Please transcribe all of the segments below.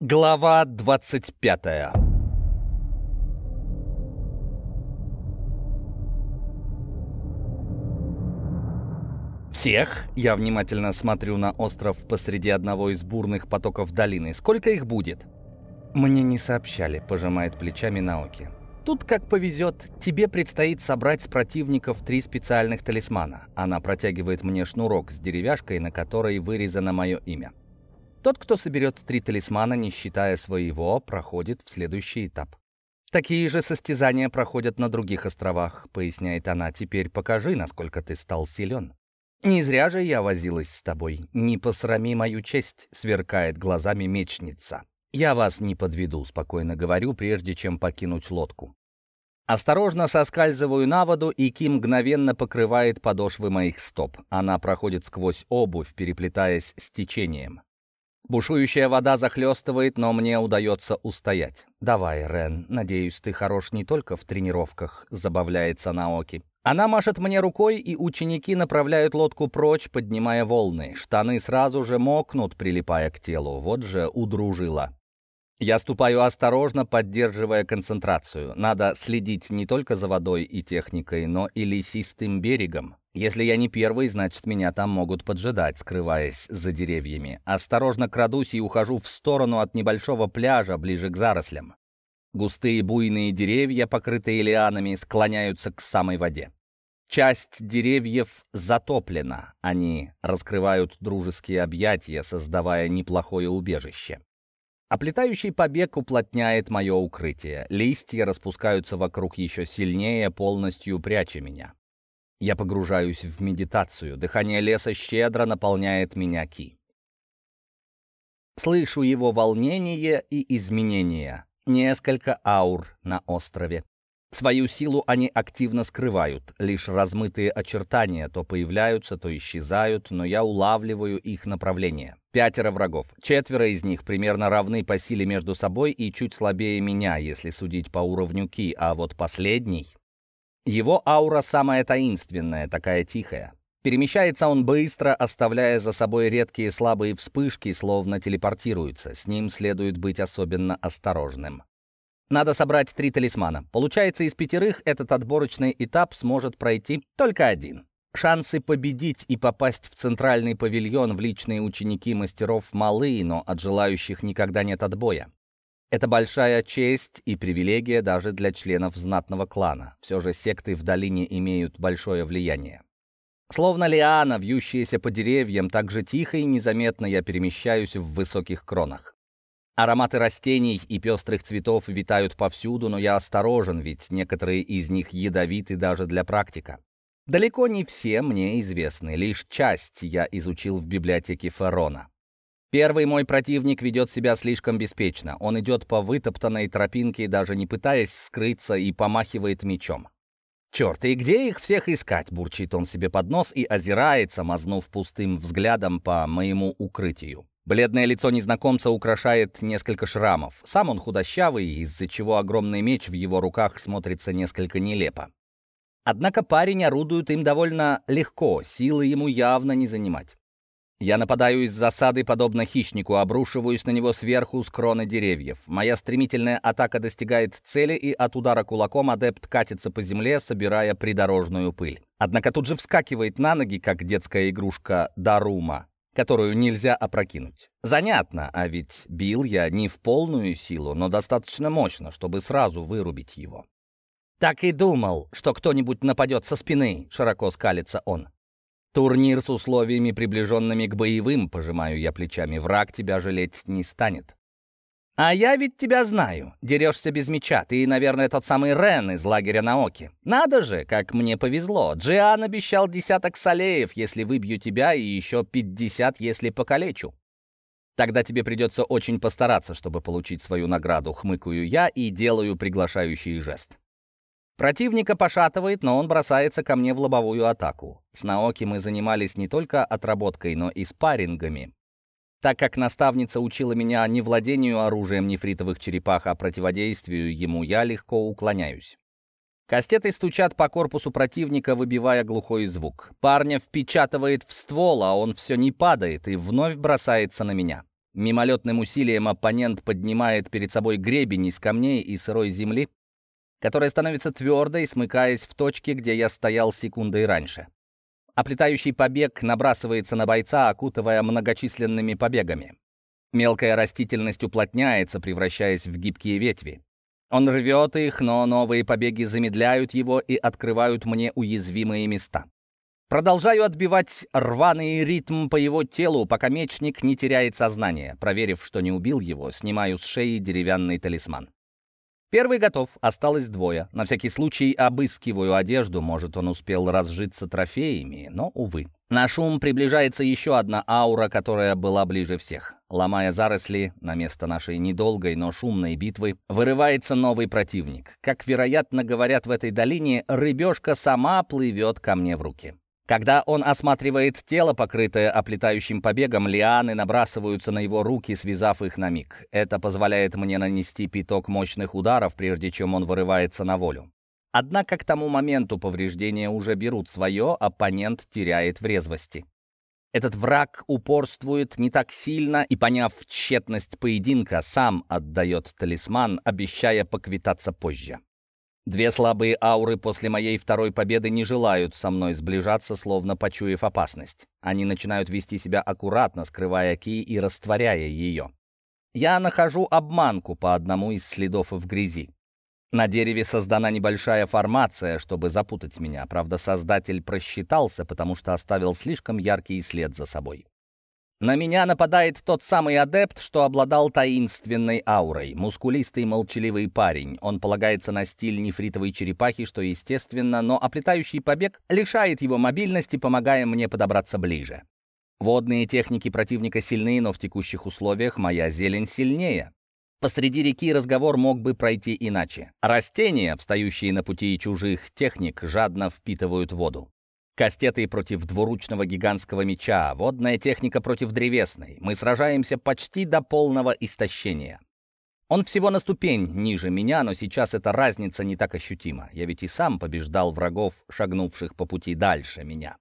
Глава 25 «Всех?» Я внимательно смотрю на остров посреди одного из бурных потоков долины. «Сколько их будет?» «Мне не сообщали», — пожимает плечами Наоки. «Тут как повезет. Тебе предстоит собрать с противников три специальных талисмана». Она протягивает мне шнурок с деревяшкой, на которой вырезано мое имя. Тот, кто соберет три талисмана, не считая своего, проходит в следующий этап. «Такие же состязания проходят на других островах», — поясняет она. «Теперь покажи, насколько ты стал силен». «Не зря же я возилась с тобой. Не посрами мою честь», — сверкает глазами мечница. «Я вас не подведу», — спокойно говорю, прежде чем покинуть лодку. Осторожно соскальзываю на воду, и Ким мгновенно покрывает подошвы моих стоп. Она проходит сквозь обувь, переплетаясь с течением. Бушующая вода захлестывает, но мне удается устоять. «Давай, Рен, надеюсь, ты хорош не только в тренировках», — забавляется Наоки. Она машет мне рукой, и ученики направляют лодку прочь, поднимая волны. Штаны сразу же мокнут, прилипая к телу. Вот же удружила. Я ступаю осторожно, поддерживая концентрацию. Надо следить не только за водой и техникой, но и лесистым берегом. Если я не первый, значит, меня там могут поджидать, скрываясь за деревьями. Осторожно крадусь и ухожу в сторону от небольшого пляжа, ближе к зарослям. Густые буйные деревья, покрытые лианами, склоняются к самой воде. Часть деревьев затоплена. Они раскрывают дружеские объятия, создавая неплохое убежище. Оплетающий побег уплотняет мое укрытие. Листья распускаются вокруг еще сильнее, полностью пряча меня. Я погружаюсь в медитацию. Дыхание леса щедро наполняет меня ки. Слышу его волнение и изменения. Несколько аур на острове. Свою силу они активно скрывают, лишь размытые очертания то появляются, то исчезают, но я улавливаю их направление. Пятеро врагов. Четверо из них примерно равны по силе между собой и чуть слабее меня, если судить по уровню ки, а вот последний его аура самая таинственная, такая тихая. Перемещается он быстро, оставляя за собой редкие слабые вспышки, словно телепортируется. С ним следует быть особенно осторожным. Надо собрать три талисмана. Получается, из пятерых этот отборочный этап сможет пройти только один. Шансы победить и попасть в центральный павильон в личные ученики мастеров малы, но от желающих никогда нет отбоя. Это большая честь и привилегия даже для членов знатного клана. Все же секты в долине имеют большое влияние. Словно лиана, вьющаяся по деревьям, так же тихо и незаметно я перемещаюсь в высоких кронах. Ароматы растений и пестрых цветов витают повсюду, но я осторожен, ведь некоторые из них ядовиты даже для практика. Далеко не все мне известны, лишь часть я изучил в библиотеке Ферона. Первый мой противник ведет себя слишком беспечно. Он идет по вытоптанной тропинке, даже не пытаясь скрыться, и помахивает мечом. «Черт, и где их всех искать?» — бурчит он себе под нос и озирается, мазнув пустым взглядом по моему укрытию. Бледное лицо незнакомца украшает несколько шрамов. Сам он худощавый, из-за чего огромный меч в его руках смотрится несколько нелепо. Однако парень орудует им довольно легко, силы ему явно не занимать. Я нападаю из засады, подобно хищнику, обрушиваюсь на него сверху с кроны деревьев. Моя стремительная атака достигает цели, и от удара кулаком адепт катится по земле, собирая придорожную пыль. Однако тут же вскакивает на ноги, как детская игрушка Дарума, которую нельзя опрокинуть. Занятно, а ведь бил я не в полную силу, но достаточно мощно, чтобы сразу вырубить его. «Так и думал, что кто-нибудь нападет со спины», — широко скалится он. Турнир с условиями, приближенными к боевым, пожимаю я плечами, враг тебя жалеть не станет. «А я ведь тебя знаю. Дерешься без меча. Ты, наверное, тот самый Рен из лагеря Наоки. Надо же, как мне повезло. Джиан обещал десяток солеев, если выбью тебя, и еще пятьдесят, если покалечу. Тогда тебе придется очень постараться, чтобы получить свою награду. Хмыкаю я и делаю приглашающий жест. Противника пошатывает, но он бросается ко мне в лобовую атаку. С Наоки мы занимались не только отработкой, но и спаррингами. Так как наставница учила меня не владению оружием нефритовых черепах, а противодействию ему, я легко уклоняюсь. Кастеты стучат по корпусу противника, выбивая глухой звук. Парня впечатывает в ствол, а он все не падает и вновь бросается на меня. Мимолетным усилием оппонент поднимает перед собой гребень из камней и сырой земли, которая становится твердой, смыкаясь в точке, где я стоял секундой раньше. Оплетающий побег набрасывается на бойца, окутывая многочисленными побегами. Мелкая растительность уплотняется, превращаясь в гибкие ветви. Он рвет их, но новые побеги замедляют его и открывают мне уязвимые места. Продолжаю отбивать рваный ритм по его телу, пока мечник не теряет сознание. Проверив, что не убил его, снимаю с шеи деревянный талисман. Первый готов, осталось двое. На всякий случай обыскиваю одежду, может, он успел разжиться трофеями, но, увы. На шум приближается еще одна аура, которая была ближе всех. Ломая заросли, на место нашей недолгой, но шумной битвы, вырывается новый противник. Как, вероятно, говорят в этой долине, рыбешка сама плывет ко мне в руки. Когда он осматривает тело, покрытое оплетающим побегом, лианы набрасываются на его руки, связав их на миг. Это позволяет мне нанести пяток мощных ударов, прежде чем он вырывается на волю. Однако к тому моменту повреждения уже берут свое, оппонент теряет в резвости. Этот враг упорствует не так сильно и, поняв тщетность поединка, сам отдает талисман, обещая поквитаться позже. Две слабые ауры после моей второй победы не желают со мной сближаться, словно почуяв опасность. Они начинают вести себя аккуратно, скрывая ки и растворяя ее. Я нахожу обманку по одному из следов в грязи. На дереве создана небольшая формация, чтобы запутать меня. Правда, создатель просчитался, потому что оставил слишком яркий след за собой. На меня нападает тот самый адепт, что обладал таинственной аурой. Мускулистый молчаливый парень. Он полагается на стиль нефритовой черепахи, что естественно, но оплетающий побег лишает его мобильности, помогая мне подобраться ближе. Водные техники противника сильны, но в текущих условиях моя зелень сильнее. Посреди реки разговор мог бы пройти иначе. Растения, встающие на пути чужих техник, жадно впитывают воду. Кастеты против двуручного гигантского меча, водная техника против древесной. Мы сражаемся почти до полного истощения. Он всего на ступень ниже меня, но сейчас эта разница не так ощутима. Я ведь и сам побеждал врагов, шагнувших по пути дальше меня.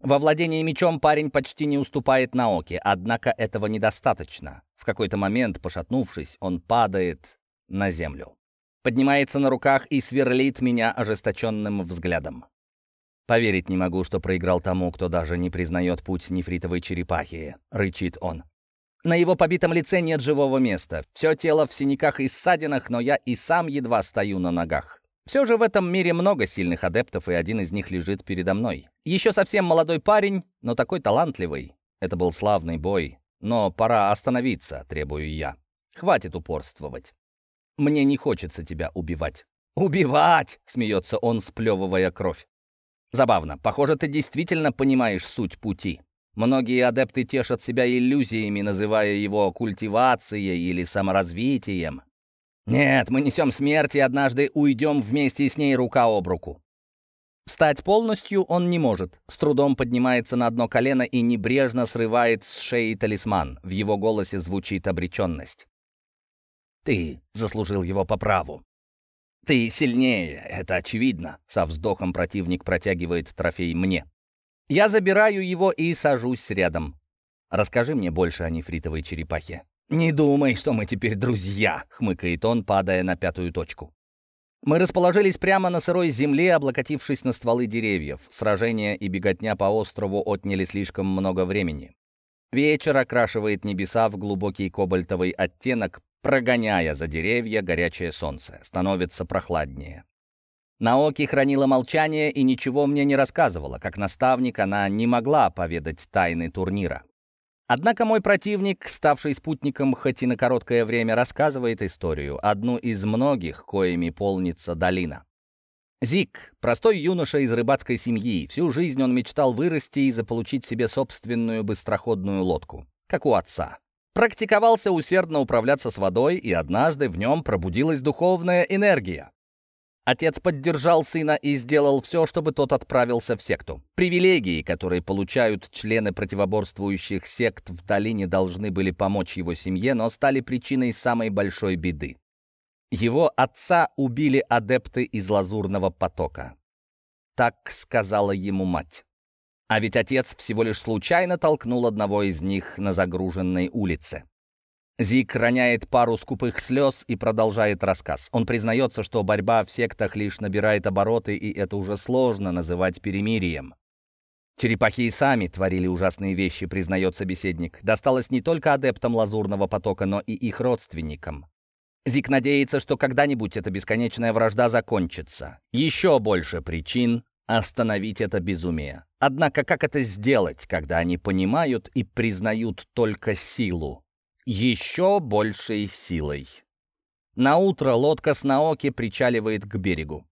Во владении мечом парень почти не уступает Наоке, однако этого недостаточно. В какой-то момент, пошатнувшись, он падает на землю. Поднимается на руках и сверлит меня ожесточенным взглядом. «Поверить не могу, что проиграл тому, кто даже не признает путь нефритовой черепахи», — рычит он. На его побитом лице нет живого места. Все тело в синяках и ссадинах, но я и сам едва стою на ногах. Все же в этом мире много сильных адептов, и один из них лежит передо мной. Еще совсем молодой парень, но такой талантливый. Это был славный бой. Но пора остановиться, требую я. Хватит упорствовать. Мне не хочется тебя убивать. «Убивать!» — смеется он, сплевывая кровь. Забавно. Похоже, ты действительно понимаешь суть пути. Многие адепты тешат себя иллюзиями, называя его культивацией или саморазвитием. Нет, мы несем смерть и однажды уйдем вместе с ней рука об руку. Встать полностью он не может. С трудом поднимается на одно колено и небрежно срывает с шеи талисман. В его голосе звучит обреченность. «Ты заслужил его по праву. «Ты сильнее, это очевидно», — со вздохом противник протягивает трофей мне. Я забираю его и сажусь рядом. «Расскажи мне больше о нефритовой черепахе». «Не думай, что мы теперь друзья», — хмыкает он, падая на пятую точку. Мы расположились прямо на сырой земле, облокотившись на стволы деревьев. Сражения и беготня по острову отняли слишком много времени. Вечер окрашивает небеса в глубокий кобальтовый оттенок, прогоняя за деревья горячее солнце. Становится прохладнее. Наоки хранила молчание и ничего мне не рассказывала. Как наставник она не могла поведать тайны турнира. Однако мой противник, ставший спутником хоть и на короткое время, рассказывает историю, одну из многих, коими полнится долина. Зик, простой юноша из рыбацкой семьи, всю жизнь он мечтал вырасти и заполучить себе собственную быстроходную лодку, как у отца. Практиковался усердно управляться с водой, и однажды в нем пробудилась духовная энергия. Отец поддержал сына и сделал все, чтобы тот отправился в секту. Привилегии, которые получают члены противоборствующих сект в долине, должны были помочь его семье, но стали причиной самой большой беды. Его отца убили адепты из Лазурного потока. Так сказала ему мать. А ведь отец всего лишь случайно толкнул одного из них на загруженной улице. Зик роняет пару скупых слез и продолжает рассказ. Он признается, что борьба в сектах лишь набирает обороты, и это уже сложно называть перемирием. Черепахи и сами творили ужасные вещи, признает собеседник. Досталось не только адептам лазурного потока, но и их родственникам. Зик надеется, что когда-нибудь эта бесконечная вражда закончится. Еще больше причин остановить это безумие. Однако как это сделать, когда они понимают и признают только силу? Еще большей силой. На утро лодка с Наоки причаливает к берегу.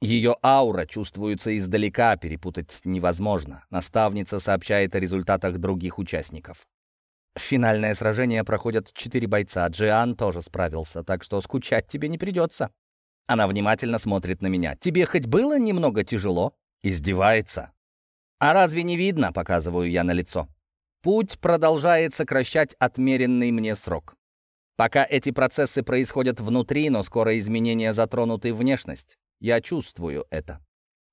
Ее аура чувствуется издалека, перепутать невозможно. Наставница сообщает о результатах других участников. Финальное сражение проходят четыре бойца. Джиан тоже справился, так что скучать тебе не придется. Она внимательно смотрит на меня. «Тебе хоть было немного тяжело?» Издевается. «А разве не видно?» — показываю я на лицо. Путь продолжает сокращать отмеренный мне срок. Пока эти процессы происходят внутри, но скоро изменения затронут и внешность. Я чувствую это.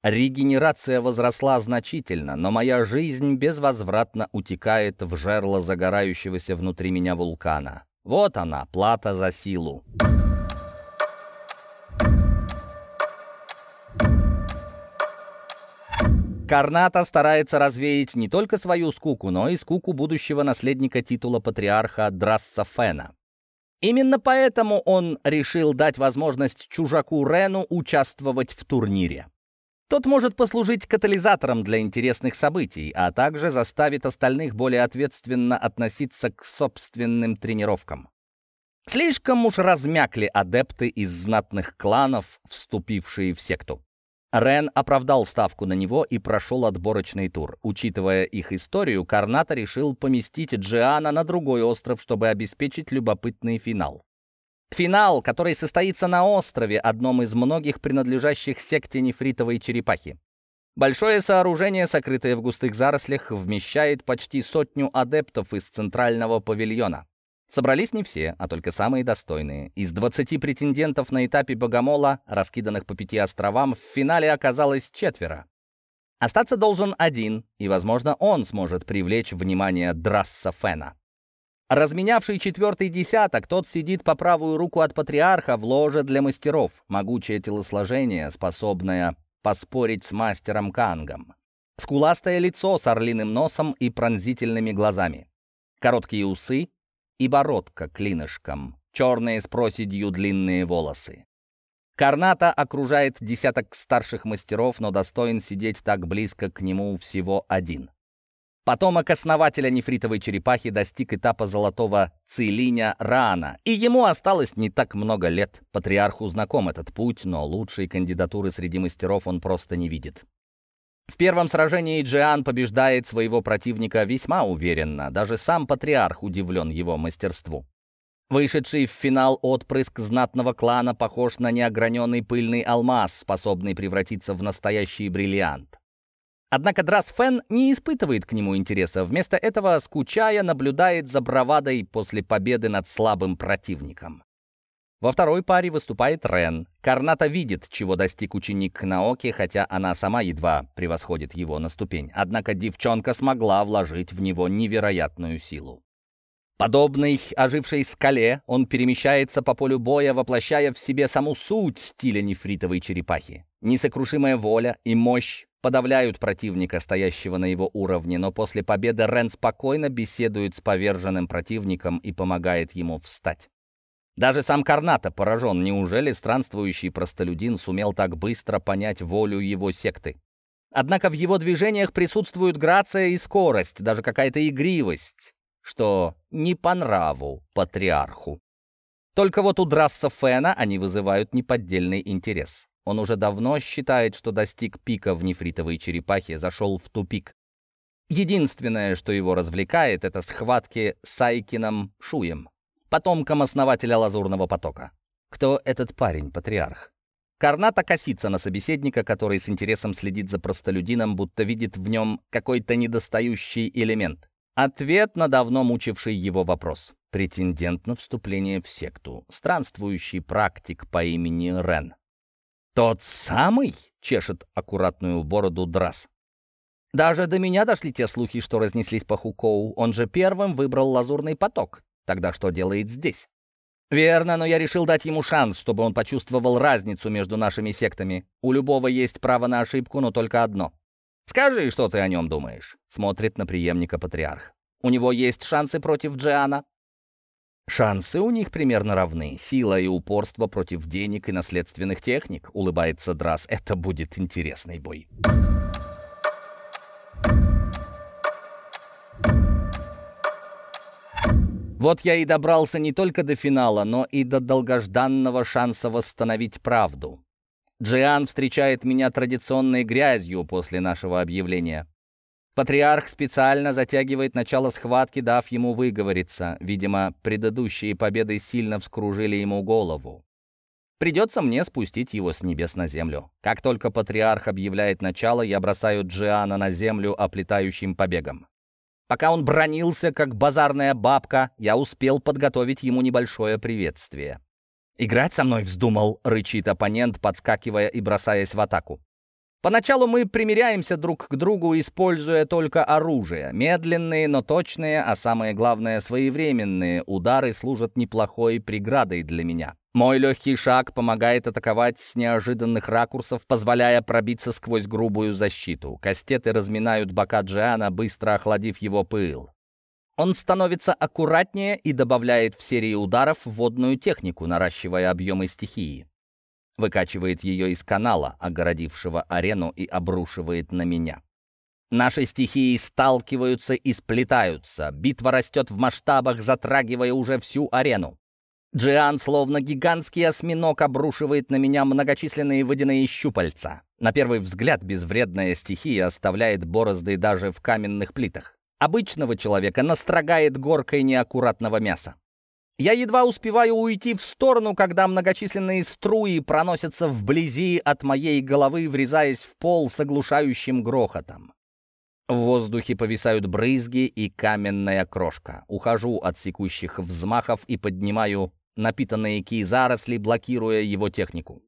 Регенерация возросла значительно, но моя жизнь безвозвратно утекает в жерло загорающегося внутри меня вулкана. Вот она, плата за силу. Карната старается развеять не только свою скуку, но и скуку будущего наследника титула патриарха Драсса Фена. Именно поэтому он решил дать возможность чужаку Рену участвовать в турнире. Тот может послужить катализатором для интересных событий, а также заставит остальных более ответственно относиться к собственным тренировкам. Слишком уж размякли адепты из знатных кланов, вступившие в секту. Рен оправдал ставку на него и прошел отборочный тур. Учитывая их историю, Карната решил поместить Джиана на другой остров, чтобы обеспечить любопытный финал. Финал, который состоится на острове, одном из многих принадлежащих секте нефритовой черепахи. Большое сооружение, сокрытое в густых зарослях, вмещает почти сотню адептов из центрального павильона. Собрались не все, а только самые достойные. Из 20 претендентов на этапе Богомола, раскиданных по пяти островам, в финале оказалось четверо. Остаться должен один, и, возможно, он сможет привлечь внимание Драсса Фена. Разменявший четвертый десяток, тот сидит по правую руку от патриарха в ложе для мастеров, могучее телосложение, способное поспорить с мастером Кангом. Скуластое лицо с орлиным носом и пронзительными глазами. Короткие усы, и бородка клинышком, черные с проседью длинные волосы. Карната окружает десяток старших мастеров, но достоин сидеть так близко к нему всего один. Потомок основателя нефритовой черепахи достиг этапа золотого цилиня рано, и ему осталось не так много лет. Патриарху знаком этот путь, но лучшей кандидатуры среди мастеров он просто не видит. В первом сражении Джиан побеждает своего противника весьма уверенно, даже сам патриарх удивлен его мастерству. Вышедший в финал отпрыск знатного клана похож на неограненный пыльный алмаз, способный превратиться в настоящий бриллиант. Однако Драс Фен не испытывает к нему интереса, вместо этого, скучая, наблюдает за бравадой после победы над слабым противником. Во второй паре выступает Рен. Карната видит, чего достиг ученик Наоки, хотя она сама едва превосходит его на ступень. Однако девчонка смогла вложить в него невероятную силу. Подобный ожившей скале, он перемещается по полю боя, воплощая в себе саму суть стиля нефритовой черепахи. Несокрушимая воля и мощь подавляют противника, стоящего на его уровне, но после победы Рен спокойно беседует с поверженным противником и помогает ему встать. Даже сам Карната поражен, неужели странствующий простолюдин сумел так быстро понять волю его секты? Однако в его движениях присутствуют грация и скорость, даже какая-то игривость, что не по нраву патриарху. Только вот у Драсса Фена они вызывают неподдельный интерес. Он уже давно считает, что достиг пика в нефритовой черепахе, зашел в тупик. Единственное, что его развлекает, это схватки с Айкином Шуем потомком основателя Лазурного потока. Кто этот парень, патриарх? Карната косится на собеседника, который с интересом следит за простолюдином, будто видит в нем какой-то недостающий элемент. Ответ на давно мучивший его вопрос. Претендент на вступление в секту. Странствующий практик по имени Рен. «Тот самый?» — чешет аккуратную бороду Драс. «Даже до меня дошли те слухи, что разнеслись по Хукоу. Он же первым выбрал лазурный поток. Тогда что делает здесь? Верно, но я решил дать ему шанс, чтобы он почувствовал разницу между нашими сектами. У любого есть право на ошибку, но только одно. «Скажи, что ты о нем думаешь?» — смотрит на преемника патриарх. «У него есть шансы против Джиана?» «Шансы у них примерно равны. Сила и упорство против денег и наследственных техник», — улыбается Драс. «Это будет интересный бой». Вот я и добрался не только до финала, но и до долгожданного шанса восстановить правду. Джиан встречает меня традиционной грязью после нашего объявления. Патриарх специально затягивает начало схватки, дав ему выговориться. Видимо, предыдущие победы сильно вскружили ему голову. Придется мне спустить его с небес на землю. Как только патриарх объявляет начало, я бросаю Джиана на землю оплетающим побегом. Пока он бронился, как базарная бабка, я успел подготовить ему небольшое приветствие. «Играть со мной вздумал», — рычит оппонент, подскакивая и бросаясь в атаку. Поначалу мы примеряемся друг к другу, используя только оружие. Медленные, но точные, а самое главное, своевременные удары служат неплохой преградой для меня. Мой легкий шаг помогает атаковать с неожиданных ракурсов, позволяя пробиться сквозь грубую защиту. Кастеты разминают бока Джиана, быстро охладив его пыл. Он становится аккуратнее и добавляет в серии ударов водную технику, наращивая объемы стихии. Выкачивает ее из канала, огородившего арену, и обрушивает на меня. Наши стихии сталкиваются и сплетаются. Битва растет в масштабах, затрагивая уже всю арену. Джиан, словно гигантский осьминог, обрушивает на меня многочисленные водяные щупальца. На первый взгляд безвредная стихия оставляет борозды даже в каменных плитах. Обычного человека настрогает горкой неаккуратного мяса. Я едва успеваю уйти в сторону, когда многочисленные струи проносятся вблизи от моей головы, врезаясь в пол с оглушающим грохотом. В воздухе повисают брызги и каменная крошка. Ухожу от секущих взмахов и поднимаю напитанные ки заросли, блокируя его технику.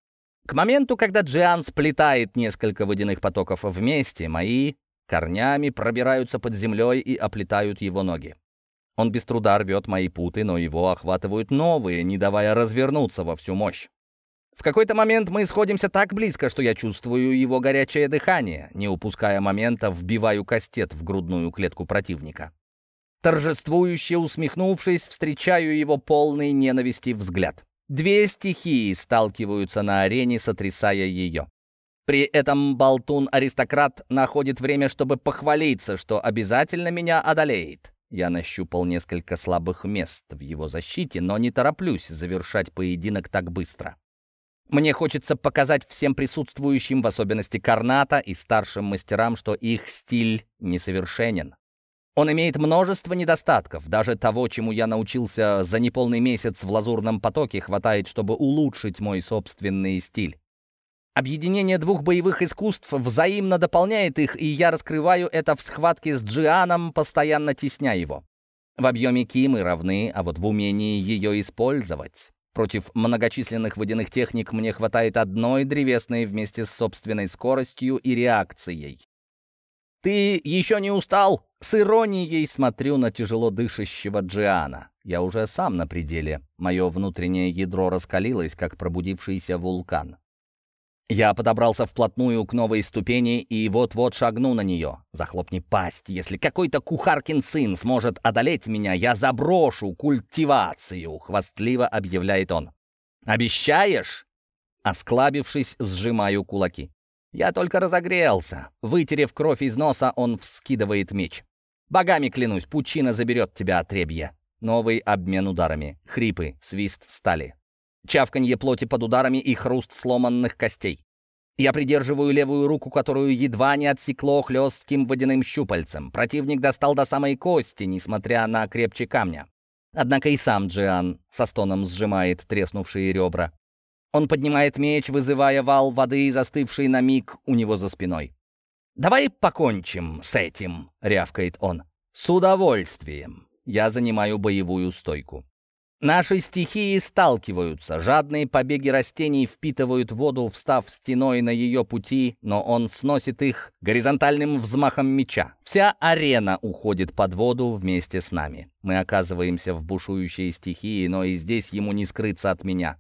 К моменту, когда Джиан сплетает несколько водяных потоков вместе, мои корнями пробираются под землей и оплетают его ноги. Он без труда рвет мои путы, но его охватывают новые, не давая развернуться во всю мощь. В какой-то момент мы сходимся так близко, что я чувствую его горячее дыхание. Не упуская момента, вбиваю кастет в грудную клетку противника. Торжествующе усмехнувшись, встречаю его полный ненависти взгляд. Две стихии сталкиваются на арене, сотрясая ее. При этом болтун-аристократ находит время, чтобы похвалиться, что обязательно меня одолеет. Я нащупал несколько слабых мест в его защите, но не тороплюсь завершать поединок так быстро. Мне хочется показать всем присутствующим, в особенности Карната и старшим мастерам, что их стиль несовершенен. Он имеет множество недостатков. Даже того, чему я научился за неполный месяц в лазурном потоке, хватает, чтобы улучшить мой собственный стиль. Объединение двух боевых искусств взаимно дополняет их, и я раскрываю это в схватке с Джианом, постоянно тесня его. В объеме ки мы равны, а вот в умении ее использовать. Против многочисленных водяных техник мне хватает одной древесной вместе с собственной скоростью и реакцией. «Ты еще не устал?» С иронией смотрю на тяжело дышащего Джиана. Я уже сам на пределе. Мое внутреннее ядро раскалилось, как пробудившийся вулкан. Я подобрался вплотную к новой ступени и вот-вот шагну на нее. Захлопни пасть. Если какой-то кухаркин сын сможет одолеть меня, я заброшу культивацию, хвастливо объявляет он. Обещаешь? Осклабившись, сжимаю кулаки. Я только разогрелся. Вытерев кровь из носа, он вскидывает меч. Богами клянусь, пучина заберет тебя отребье. Новый обмен ударами. Хрипы, свист стали чавканье плоти под ударами и хруст сломанных костей. Я придерживаю левую руку, которую едва не отсекло хлестким водяным щупальцем. Противник достал до самой кости, несмотря на крепче камня. Однако и сам Джиан со стоном сжимает треснувшие ребра. Он поднимает меч, вызывая вал воды, застывший на миг у него за спиной. «Давай покончим с этим», — рявкает он. «С удовольствием». Я занимаю боевую стойку. Наши стихии сталкиваются, жадные побеги растений впитывают воду, встав стеной на ее пути, но он сносит их горизонтальным взмахом меча. Вся арена уходит под воду вместе с нами. Мы оказываемся в бушующей стихии, но и здесь ему не скрыться от меня.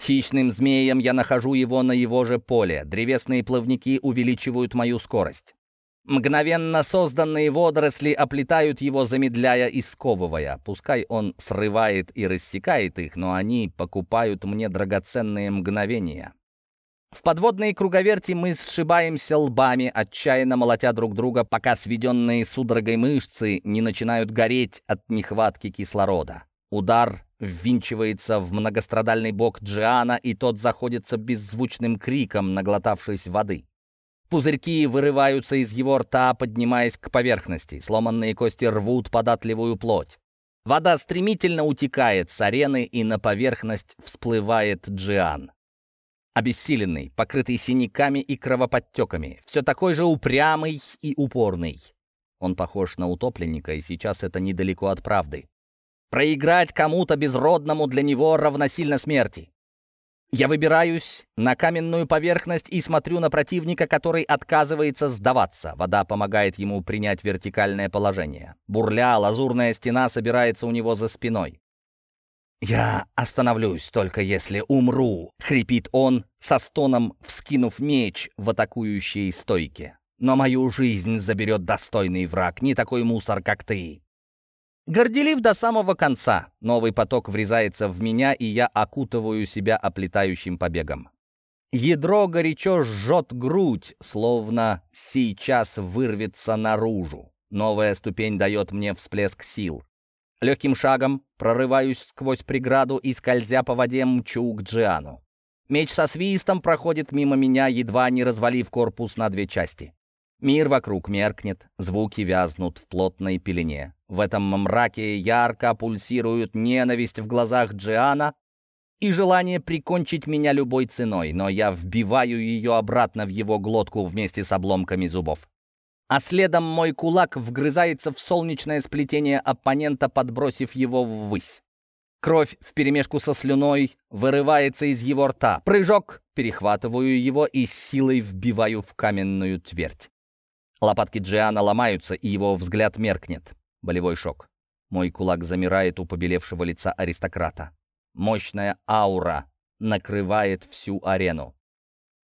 Хищным змеем я нахожу его на его же поле. Древесные плавники увеличивают мою скорость. Мгновенно созданные водоросли оплетают его, замедляя и сковывая. Пускай он срывает и рассекает их, но они покупают мне драгоценные мгновения. В подводной круговерти мы сшибаемся лбами, отчаянно молотя друг друга, пока сведенные судорогой мышцы не начинают гореть от нехватки кислорода. Удар ввинчивается в многострадальный бок Джиана, и тот заходится беззвучным криком, наглотавшись воды. Пузырьки вырываются из его рта, поднимаясь к поверхности. Сломанные кости рвут податливую плоть. Вода стремительно утекает с арены, и на поверхность всплывает Джиан. Обессиленный, покрытый синяками и кровоподтеками, все такой же упрямый и упорный. Он похож на утопленника, и сейчас это недалеко от правды. Проиграть кому-то безродному для него равносильно смерти. Я выбираюсь на каменную поверхность и смотрю на противника, который отказывается сдаваться. Вода помогает ему принять вертикальное положение. Бурля, лазурная стена собирается у него за спиной. «Я остановлюсь, только если умру», — хрипит он, со стоном вскинув меч в атакующей стойке. «Но мою жизнь заберет достойный враг, не такой мусор, как ты». Горделив до самого конца. Новый поток врезается в меня, и я окутываю себя оплетающим побегом. Ядро горячо жжет грудь, словно сейчас вырвется наружу. Новая ступень дает мне всплеск сил. Легким шагом прорываюсь сквозь преграду и, скользя по воде, мчу к Джиану. Меч со свистом проходит мимо меня, едва не развалив корпус на две части. Мир вокруг меркнет, звуки вязнут в плотной пелене. В этом мраке ярко пульсирует ненависть в глазах Джиана и желание прикончить меня любой ценой, но я вбиваю ее обратно в его глотку вместе с обломками зубов. А следом мой кулак вгрызается в солнечное сплетение оппонента, подбросив его ввысь. Кровь вперемешку со слюной вырывается из его рта. Прыжок, перехватываю его и силой вбиваю в каменную твердь. Лопатки Джиана ломаются, и его взгляд меркнет. Болевой шок. Мой кулак замирает у побелевшего лица аристократа. Мощная аура накрывает всю арену.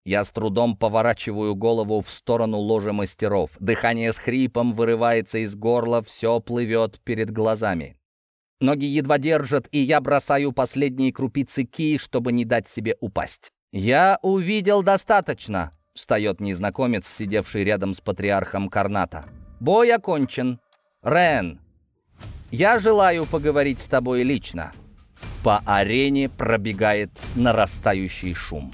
Я с трудом поворачиваю голову в сторону ложа мастеров. Дыхание с хрипом вырывается из горла, все плывет перед глазами. Ноги едва держат, и я бросаю последние крупицы ки, чтобы не дать себе упасть. «Я увидел достаточно», Встает незнакомец, сидевший рядом с патриархом Карната. «Бой окончен. Рен, я желаю поговорить с тобой лично». По арене пробегает нарастающий шум.